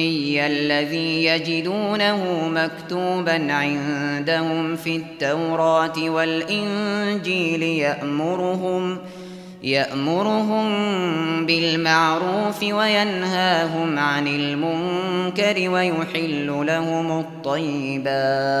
الأمي الذي يجدونه مكتوبا عندهم في التوراة والإنجيل يأمرهم يأمرهم بالمعروف وينهاهم عن المنكر ويحل لهم الطيبات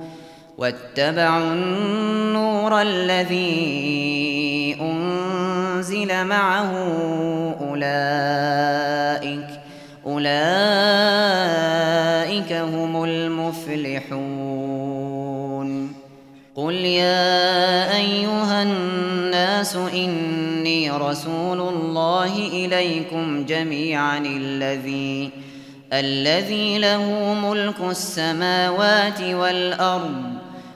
واتبعوا النور الذي أنزل معه أولئك أولئك هم المفلحون. قل يا أيها الناس إني رسول الله إليكم جميعا الذي الذي له ملك السماوات والأرض